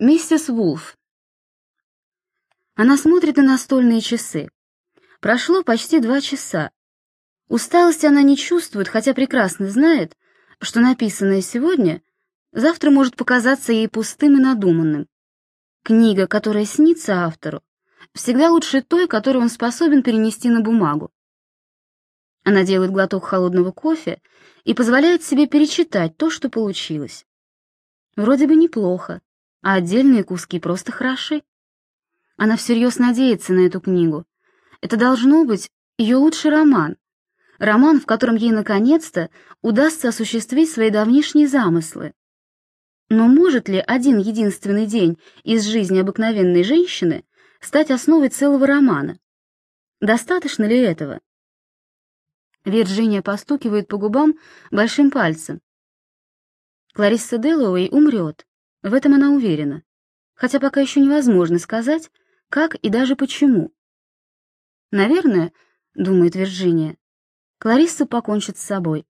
Миссис Вулф. Она смотрит на настольные часы. Прошло почти два часа. Усталости она не чувствует, хотя прекрасно знает, что написанное сегодня завтра может показаться ей пустым и надуманным. Книга, которая снится автору, всегда лучше той, которую он способен перенести на бумагу. Она делает глоток холодного кофе и позволяет себе перечитать то, что получилось. Вроде бы неплохо, а отдельные куски просто хороши. Она всерьез надеется на эту книгу. Это должно быть ее лучший роман. Роман, в котором ей наконец-то удастся осуществить свои давнишние замыслы. Но может ли один единственный день из жизни обыкновенной женщины стать основой целого романа? Достаточно ли этого? Вирджиния постукивает по губам большим пальцем. Кларисса Делуэй умрет, в этом она уверена, хотя пока еще невозможно сказать, как и даже почему. Наверное, думает Вирджиния, Кларисса покончит с собой.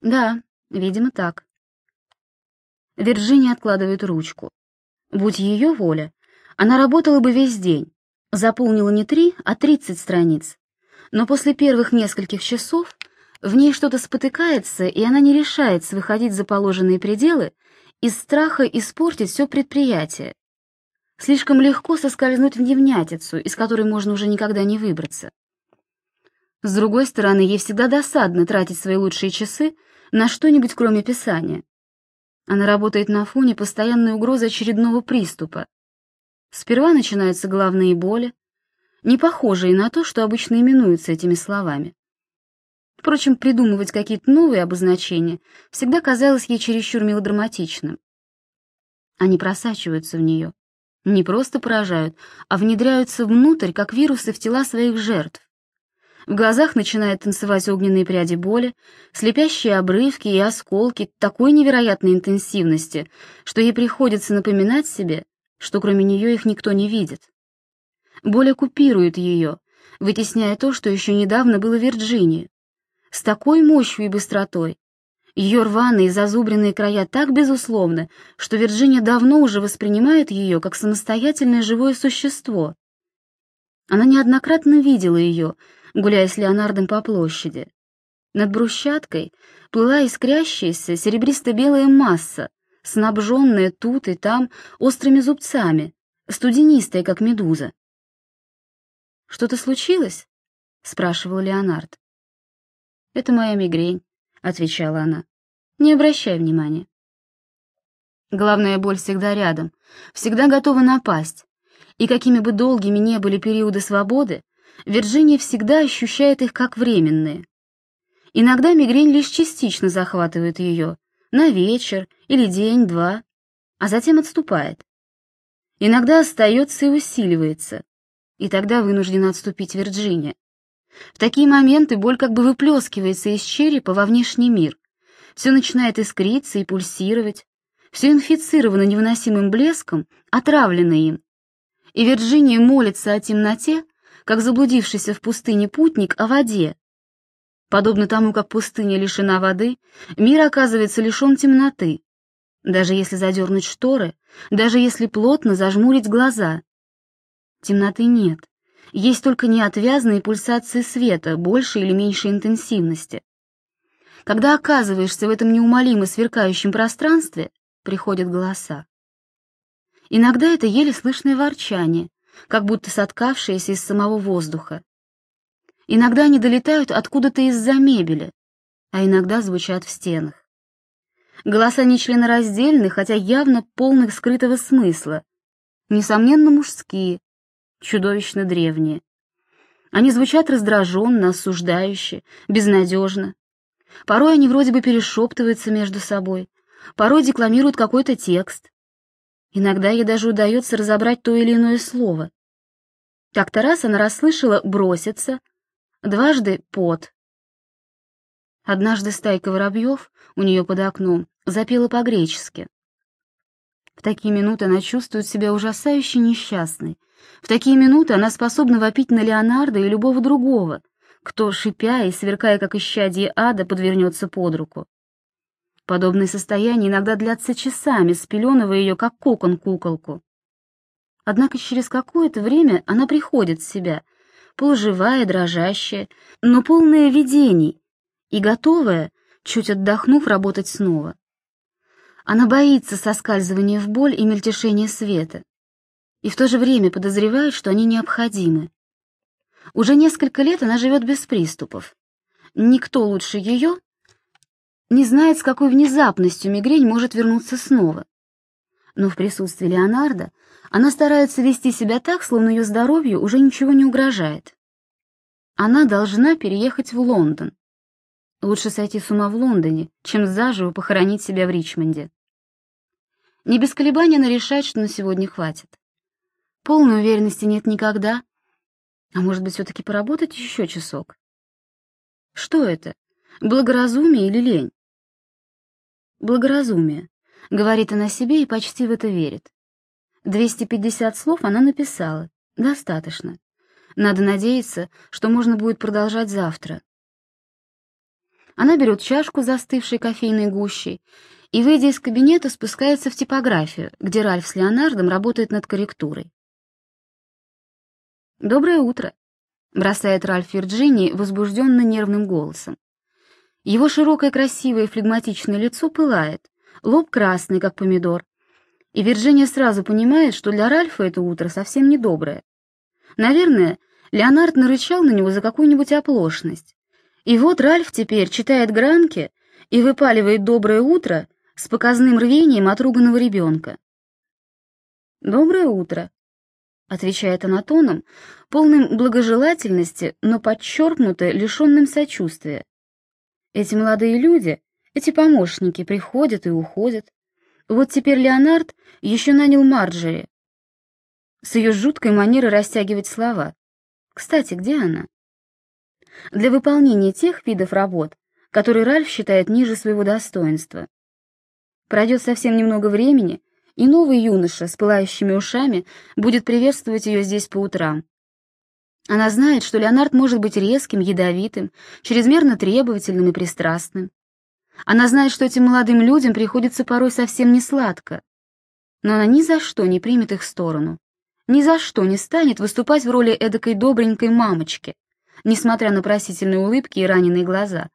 Да, видимо, так. Вирджиния откладывает ручку. Будь ее воля, она работала бы весь день, заполнила не три, а тридцать страниц. Но после первых нескольких часов в ней что-то спотыкается, и она не решается выходить за положенные пределы из страха испортить все предприятие. Слишком легко соскользнуть в невнятицу, из которой можно уже никогда не выбраться. С другой стороны, ей всегда досадно тратить свои лучшие часы на что-нибудь кроме писания. Она работает на фоне постоянной угрозы очередного приступа. Сперва начинаются головные боли, не похожие на то, что обычно именуются этими словами. Впрочем, придумывать какие-то новые обозначения всегда казалось ей чересчур мелодраматичным. Они просачиваются в нее, не просто поражают, а внедряются внутрь, как вирусы в тела своих жертв. В глазах начинают танцевать огненные пряди боли, слепящие обрывки и осколки такой невероятной интенсивности, что ей приходится напоминать себе, что кроме нее их никто не видит. Боль оккупирует ее, вытесняя то, что еще недавно было Вирджинией с такой мощью и быстротой. Ее рваные зазубренные края так безусловны, что Вирджиния давно уже воспринимает ее как самостоятельное живое существо. Она неоднократно видела ее, гуляя с Леонардом по площади. Над брусчаткой плыла искрящаяся серебристо-белая масса, снабженная тут и там острыми зубцами, студенистая, как медуза. «Что-то случилось?» — спрашивал Леонард. «Это моя мигрень», — отвечала она. «Не обращай внимания». Главная боль всегда рядом, всегда готова напасть, и какими бы долгими ни были периоды свободы, Вирджиния всегда ощущает их как временные. Иногда мигрень лишь частично захватывает ее, на вечер или день-два, а затем отступает. Иногда остается и усиливается, и тогда вынуждена отступить Вирджиния. В такие моменты боль как бы выплескивается из черепа во внешний мир. Все начинает искриться и пульсировать. Все инфицировано невыносимым блеском, отравлено им. И Вирджиния молится о темноте, как заблудившийся в пустыне путник о воде. Подобно тому, как пустыня лишена воды, мир оказывается лишен темноты. Даже если задернуть шторы, даже если плотно зажмурить глаза. Темноты нет есть только неотвязные пульсации света большей или меньшей интенсивности. Когда оказываешься в этом неумолимо сверкающем пространстве, приходят голоса. Иногда это еле слышное ворчание, как будто соткавшееся из самого воздуха. Иногда они долетают откуда-то из-за мебели, а иногда звучат в стенах. Голоса нечленораздельны, хотя явно полных скрытого смысла, несомненно мужские, чудовищно древние. Они звучат раздраженно, осуждающе, безнадежно. Порой они вроде бы перешептываются между собой, порой декламируют какой-то текст. Иногда ей даже удается разобрать то или иное слово. Как-то раз она расслышала «броситься», дважды «пот». Однажды стайка воробьев у нее под окном запела по-гречески. В такие минуты она чувствует себя ужасающе несчастной. В такие минуты она способна вопить на Леонардо и любого другого, кто, шипя и сверкая, как исчадие ада, подвернется под руку. Подобные состояния иногда длятся часами, спеленывая ее, как кокон куколку. Однако через какое-то время она приходит в себя, полуживая, дрожащая, но полная видений и готовая, чуть отдохнув, работать снова. Она боится соскальзывания в боль и мельтешения света, и в то же время подозревает, что они необходимы. Уже несколько лет она живет без приступов. Никто лучше ее не знает, с какой внезапностью мигрень может вернуться снова. Но в присутствии Леонардо она старается вести себя так, словно ее здоровью уже ничего не угрожает. Она должна переехать в Лондон. Лучше сойти с ума в Лондоне, чем заживо похоронить себя в Ричмонде. Не без колебаний она решает, что на сегодня хватит. Полной уверенности нет никогда. А может быть, все-таки поработать еще часок? Что это? Благоразумие или лень? Благоразумие. Говорит она себе и почти в это верит. 250 слов она написала. Достаточно. Надо надеяться, что можно будет продолжать завтра. Она берет чашку застывшей кофейной гущей и, выйдя из кабинета, спускается в типографию, где Ральф с Леонардом работает над корректурой. «Доброе утро», — бросает Ральф Вирджинии возбужденно нервным голосом. Его широкое красивое флегматичное лицо пылает, лоб красный, как помидор. И Вирджиния сразу понимает, что для Ральфа это утро совсем недоброе. Наверное, Леонард нарычал на него за какую-нибудь оплошность. И вот Ральф теперь читает гранки и выпаливает «доброе утро» с показным рвением отруганного ребенка. «Доброе утро», — отвечает она тоном, полным благожелательности, но подчеркнуто лишенным сочувствия. Эти молодые люди, эти помощники приходят и уходят. Вот теперь Леонард еще нанял Марджери с ее жуткой манерой растягивать слова. Кстати, где она? Для выполнения тех видов работ, которые Ральф считает ниже своего достоинства. Пройдет совсем немного времени, и новый юноша с пылающими ушами будет приветствовать ее здесь по утрам. Она знает, что Леонард может быть резким, ядовитым, чрезмерно требовательным и пристрастным. Она знает, что этим молодым людям приходится порой совсем не сладко. Но она ни за что не примет их сторону. Ни за что не станет выступать в роли эдакой добренькой мамочки, несмотря на просительные улыбки и раненые глаза.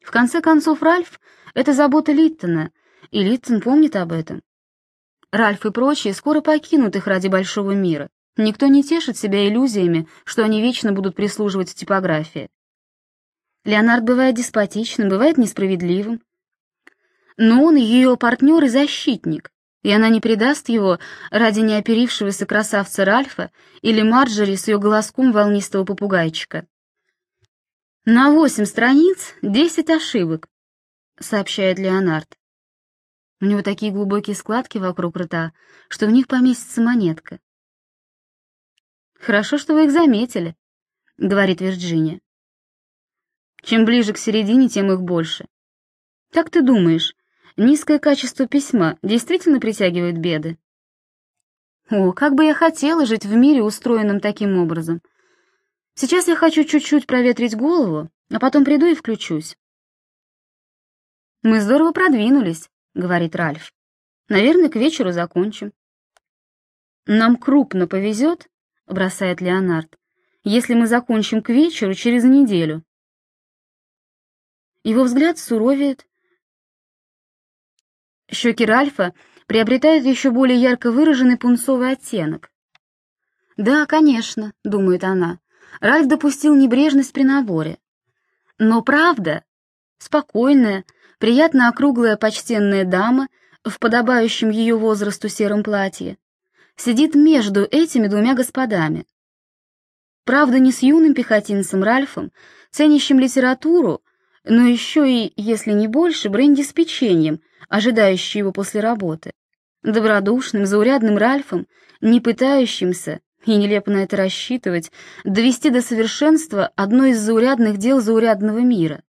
В конце концов, Ральф — это забота Литтона, и Литтон помнит об этом. Ральф и прочие скоро покинут их ради большого мира. Никто не тешит себя иллюзиями, что они вечно будут прислуживать в типографии. Леонард бывает деспотичным, бывает несправедливым. Но он ее партнер и защитник, и она не предаст его ради неоперившегося красавца Ральфа или Марджери с ее голоском волнистого попугайчика. «На восемь страниц десять ошибок», — сообщает Леонард. У него такие глубокие складки вокруг рта, что в них поместится монетка. «Хорошо, что вы их заметили», — говорит Вирджиния. «Чем ближе к середине, тем их больше. Как ты думаешь, низкое качество письма действительно притягивает беды?» «О, как бы я хотела жить в мире, устроенном таким образом. Сейчас я хочу чуть-чуть проветрить голову, а потом приду и включусь». «Мы здорово продвинулись», — говорит Ральф. «Наверное, к вечеру закончим». «Нам крупно повезет, — бросает Леонард, — «если мы закончим к вечеру через неделю». Его взгляд суровеет. Щеки Ральфа приобретают еще более ярко выраженный пунцовый оттенок. «Да, конечно», — думает она, — Ральф допустил небрежность при наборе. Но правда, спокойная, приятно округлая почтенная дама в подобающем ее возрасту сером платье, сидит между этими двумя господами. Правда, не с юным пехотинцем Ральфом, ценящим литературу, но еще и, если не больше, бренди с печеньем, ожидающий его после работы. Добродушным, заурядным Ральфом, не пытающимся, и нелепо на это рассчитывать, довести до совершенства одно из заурядных дел заурядного мира.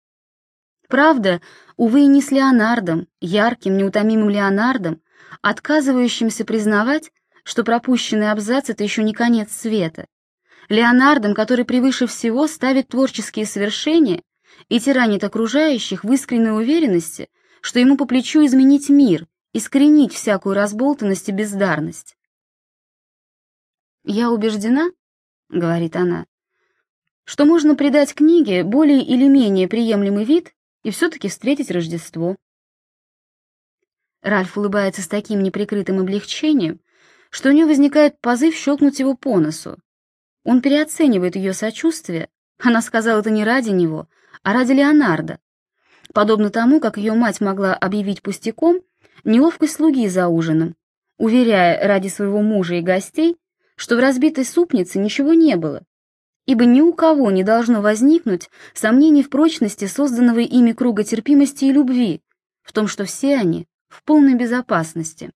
Правда, увы, не с Леонардом, ярким, неутомимым Леонардом, отказывающимся признавать, что пропущенный абзац — это еще не конец света. Леонардом, который превыше всего ставит творческие совершения и тиранит окружающих в искренней уверенности, что ему по плечу изменить мир, искоренить всякую разболтанность и бездарность. «Я убеждена, — говорит она, — что можно придать книге более или менее приемлемый вид и все-таки встретить Рождество». Ральф улыбается с таким неприкрытым облегчением, что у нее возникает позыв щелкнуть его по носу. Он переоценивает ее сочувствие, она сказала это не ради него, а ради Леонардо. Подобно тому, как ее мать могла объявить пустяком неловкость слуги за ужином, уверяя ради своего мужа и гостей, что в разбитой супнице ничего не было, ибо ни у кого не должно возникнуть сомнений в прочности созданного ими круга терпимости и любви, в том, что все они в полной безопасности.